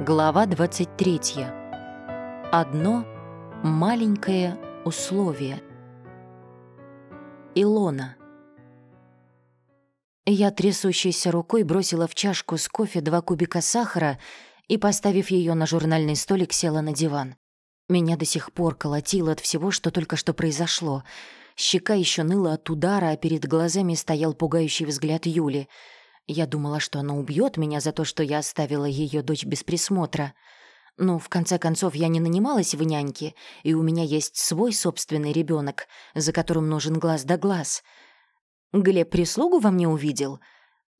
Глава 23. Одно маленькое условие. Илона. Я трясущейся рукой бросила в чашку с кофе два кубика сахара и, поставив ее на журнальный столик, села на диван. Меня до сих пор колотило от всего, что только что произошло. Щека еще ныла от удара, а перед глазами стоял пугающий взгляд Юли — я думала, что она убьет меня за то, что я оставила ее дочь без присмотра. Но, в конце концов, я не нанималась в няньки, и у меня есть свой собственный ребенок, за которым нужен глаз да глаз. Глеб прислугу во мне увидел.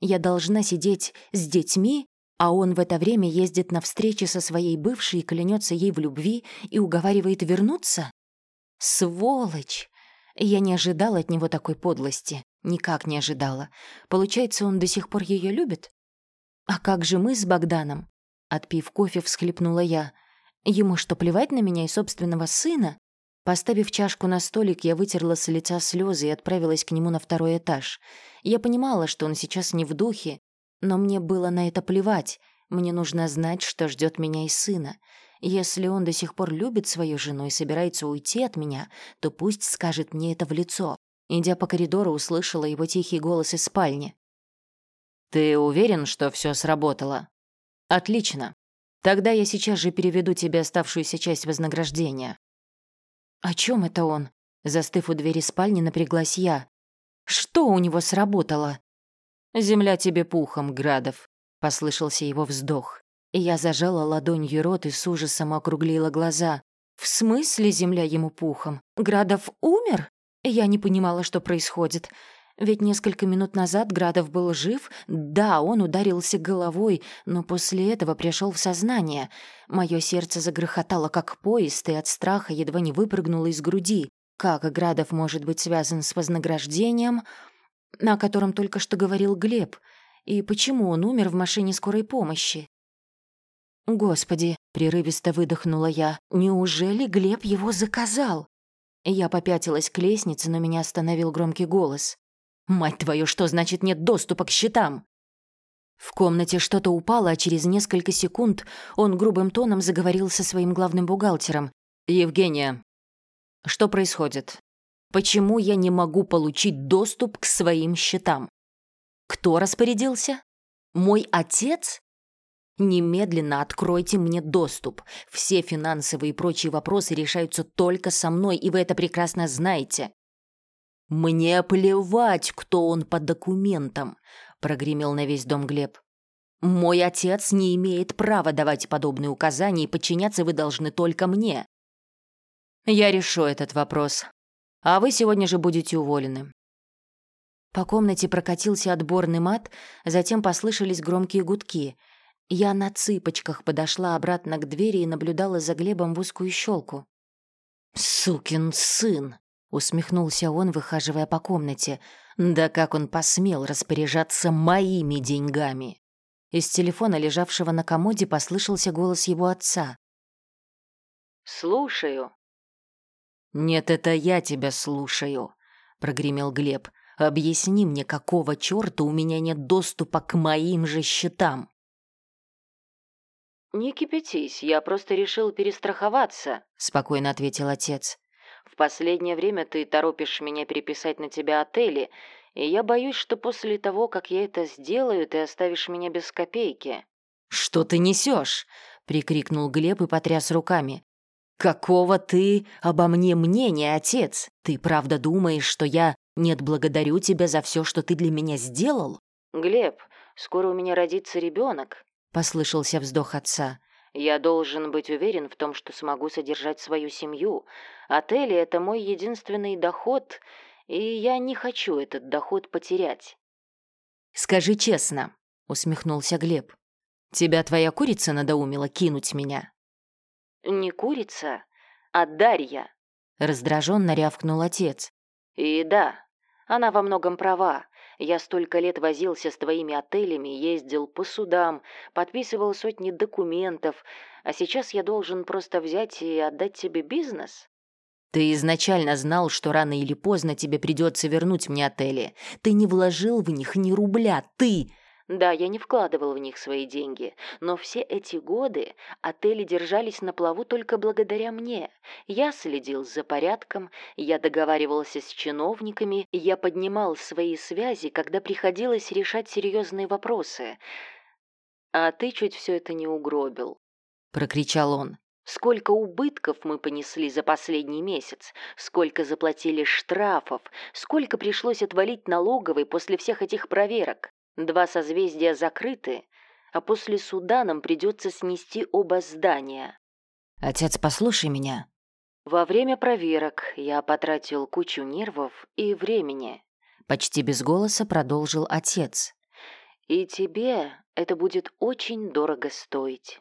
Я должна сидеть с детьми, а он в это время ездит на встречи со своей бывшей и клянется ей в любви и уговаривает вернуться? Сволочь! Я не ожидала от него такой подлости. Никак не ожидала. Получается, он до сих пор ее любит? А как же мы с Богданом? Отпив кофе, всхлипнула я. Ему что, плевать на меня и собственного сына? Поставив чашку на столик, я вытерла с лица слезы и отправилась к нему на второй этаж. Я понимала, что он сейчас не в духе, но мне было на это плевать. Мне нужно знать, что ждет меня и сына. Если он до сих пор любит свою жену и собирается уйти от меня, то пусть скажет мне это в лицо. Идя по коридору, услышала его тихий голос из спальни. «Ты уверен, что все сработало?» «Отлично. Тогда я сейчас же переведу тебе оставшуюся часть вознаграждения». «О чем это он?» Застыв у двери спальни, напряглась я. «Что у него сработало?» «Земля тебе пухом, Градов», — послышался его вздох. И я зажала ладонью рот и с ужасом округлила глаза. «В смысле земля ему пухом? Градов умер?» Я не понимала, что происходит. Ведь несколько минут назад Градов был жив, да, он ударился головой, но после этого пришел в сознание. Мое сердце загрохотало, как поезд, и от страха едва не выпрыгнуло из груди. Как Градов может быть связан с вознаграждением, о котором только что говорил Глеб? И почему он умер в машине скорой помощи? «Господи!» — прерывисто выдохнула я. «Неужели Глеб его заказал?» Я попятилась к лестнице, но меня остановил громкий голос. «Мать твою, что значит нет доступа к счетам?» В комнате что-то упало, а через несколько секунд он грубым тоном заговорил со своим главным бухгалтером. «Евгения, что происходит? Почему я не могу получить доступ к своим счетам? Кто распорядился? Мой отец? Немедленно откройте мне доступ. Все финансовые и прочие вопросы решаются только со мной, и вы это прекрасно знаете. Мне плевать, кто он по документам, прогремел на весь дом Глеб. Мой отец не имеет права давать подобные указания, и подчиняться вы должны только мне. Я решу этот вопрос. А вы сегодня же будете уволены. По комнате прокатился отборный мат, затем послышались громкие гудки — я на цыпочках подошла обратно к двери и наблюдала за Глебом в узкую щелку. «Сукин сын!» — усмехнулся он, выхаживая по комнате. «Да как он посмел распоряжаться моими деньгами!» Из телефона, лежавшего на комоде, послышался голос его отца. «Слушаю». «Нет, это я тебя слушаю», — прогремел Глеб. «Объясни мне, какого чёрта у меня нет доступа к моим же счетам?» «Не кипятись, я просто решил перестраховаться», — спокойно ответил отец. «В последнее время ты торопишь меня переписать на тебя отели, и я боюсь, что после того, как я это сделаю, ты оставишь меня без копейки». «Что ты несешь?» — прикрикнул Глеб и потряс руками. «Какого ты обо мне мнения, отец? Ты правда думаешь, что я нет благодарю тебя за все, что ты для меня сделал?» «Глеб, скоро у меня родится ребенок, послышался вздох отца. Я должен быть уверен в том, что смогу содержать свою семью. Отели — это мой единственный доход, и я не хочу этот доход потерять. «Скажи честно», — усмехнулся Глеб. «Тебя твоя курица надоумила кинуть меня?» «Не курица, а Дарья», — раздраженно рявкнул отец. «И да, она во многом права. Я столько лет возился с твоими отелями, ездил по судам, подписывал сотни документов, а сейчас я должен просто взять и отдать тебе бизнес?» «Ты изначально знал, что рано или поздно тебе придется вернуть мне отели. Ты не вложил в них ни рубля, ты!» Да, я не вкладывал в них свои деньги, но все эти годы отели держались на плаву только благодаря мне. Я следил за порядком, я договаривался с чиновниками, я поднимал свои связи, когда приходилось решать серьезные вопросы. А ты чуть все это не угробил, прокричал он. Сколько убытков мы понесли за последний месяц, сколько заплатили штрафов, сколько пришлось отвалить налоговой после всех этих проверок. Два созвездия закрыты, а после суда нам придется снести оба здания. Отец, послушай меня. Во время проверок я потратил кучу нервов и времени. Почти без голоса продолжил отец. И тебе это будет очень дорого стоить.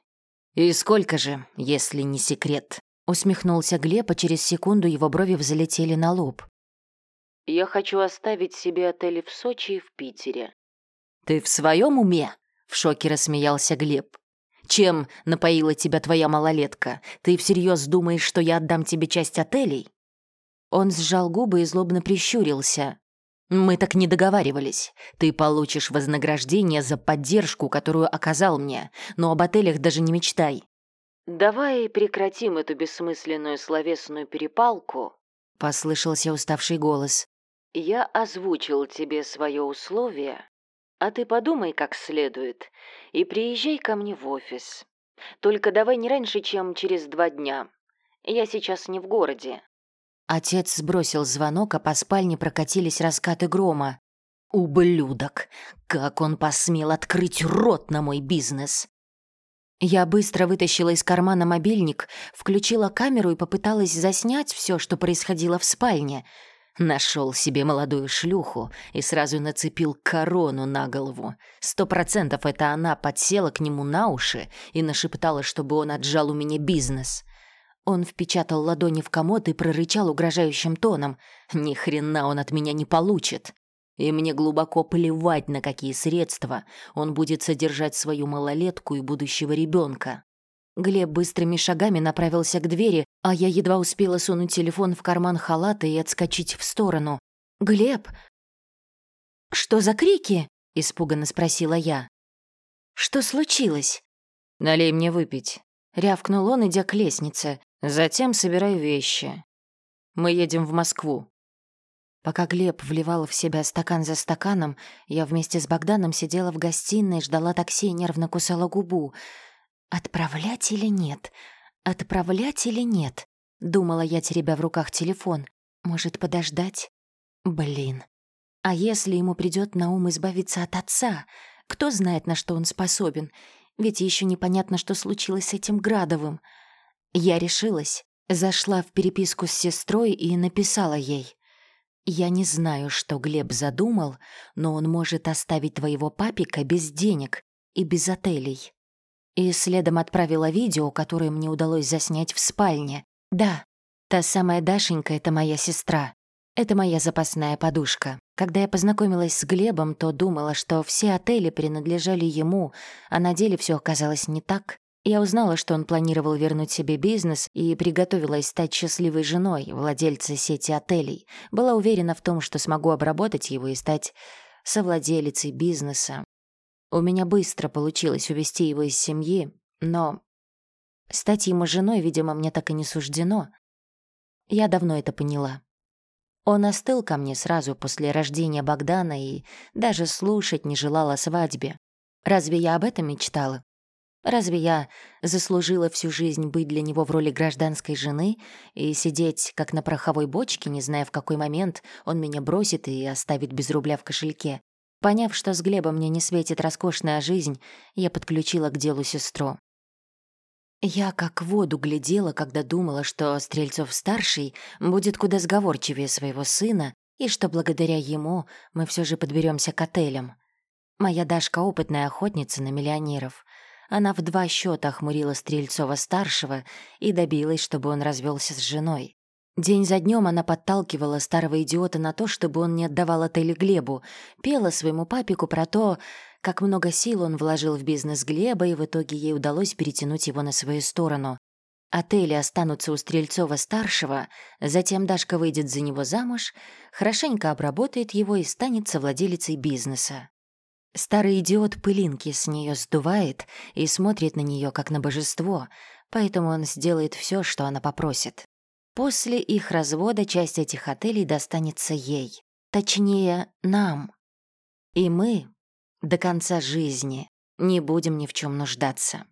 «И сколько же, если не секрет?» Усмехнулся Глеб, а через секунду его брови взлетели на лоб. «Я хочу оставить себе отели в Сочи и в Питере. «Ты в своем уме?» — в шоке рассмеялся Глеб. «Чем напоила тебя твоя малолетка? Ты всерьез думаешь, что я отдам тебе часть отелей?» Он сжал губы и злобно прищурился. «Мы так не договаривались. Ты получишь вознаграждение за поддержку, которую оказал мне, но об отелях даже не мечтай». «Давай прекратим эту бессмысленную словесную перепалку», — послышался уставший голос. «Я озвучил тебе свое условие, а ты подумай как следует и приезжай ко мне в офис. Только давай не раньше, чем через два дня. Я сейчас не в городе». Отец сбросил звонок, а по спальне прокатились раскаты грома. «Ублюдок! Как он посмел открыть рот на мой бизнес!» Я быстро вытащила из кармана мобильник, включила камеру и попыталась заснять все, что происходило в спальне — Нашел себе молодую шлюху и сразу нацепил корону на голову. Сто процентов это она подсела к нему на уши и нашептала, чтобы он отжал у меня бизнес. Он впечатал ладони в комод и прорычал угрожающим тоном. «Ни хрена он от меня не получит!» И мне глубоко плевать, на какие средства он будет содержать свою малолетку и будущего ребенка. Глеб быстрыми шагами направился к двери, а я едва успела сунуть телефон в карман халата и отскочить в сторону. «Глеб!» «Что за крики?» — испуганно спросила я. «Что случилось?» «Налей мне выпить», — рявкнул он, идя к лестнице. «Затем собирай вещи. Мы едем в Москву». Пока Глеб вливал в себя стакан за стаканом, я вместе с Богданом сидела в гостиной, ждала такси и нервно кусала губу — «Отправлять или нет? Отправлять или нет?» Думала я, теребя в руках телефон. «Может, подождать?» Блин. А если ему придет на ум избавиться от отца? Кто знает, на что он способен? Ведь еще непонятно, что случилось с этим Градовым. Я решилась, зашла в переписку с сестрой и написала ей. «Я не знаю, что Глеб задумал, но он может оставить твоего папика без денег и без отелей. И следом отправила видео, которое мне удалось заснять в спальне. Да, та самая Дашенька — это моя сестра. Это моя запасная подушка. Когда я познакомилась с Глебом, то думала, что все отели принадлежали ему, а на деле все оказалось не так. Я узнала, что он планировал вернуть себе бизнес и приготовилась стать счастливой женой владельца сети отелей. Была уверена в том, что смогу обработать его и стать совладелицей бизнеса. У меня быстро получилось увести его из семьи, но стать ему женой, видимо, мне так и не суждено. Я давно это поняла. Он остыл ко мне сразу после рождения Богдана и даже слушать не желал о свадьбе. Разве я об этом мечтала? Разве я заслужила всю жизнь быть для него в роли гражданской жены и сидеть, как на пороховой бочке, не зная, в какой момент он меня бросит и оставит без рубля в кошельке? Поняв, что с Глебом мне не светит роскошная жизнь, я подключила к делу сестру. Я как воду глядела, когда думала, что Стрельцов-старший будет куда сговорчивее своего сына, и что благодаря ему мы все же подберемся к отелям. Моя Дашка — опытная охотница на миллионеров. Она в два счета охмурила Стрельцова-старшего и добилась, чтобы он развелся с женой. День за днем она подталкивала старого идиота на то, чтобы он не отдавал отель Глебу, пела своему папику про то, как много сил он вложил в бизнес Глеба, и в итоге ей удалось перетянуть его на свою сторону. Отели останутся у Стрельцова-старшего, затем Дашка выйдет за него замуж, хорошенько обработает его и станет совладелицей бизнеса. Старый идиот пылинки с нее сдувает и смотрит на нее как на божество, поэтому он сделает все, что она попросит. После их развода часть этих отелей достанется ей. Точнее, нам. И мы до конца жизни не будем ни в чем нуждаться.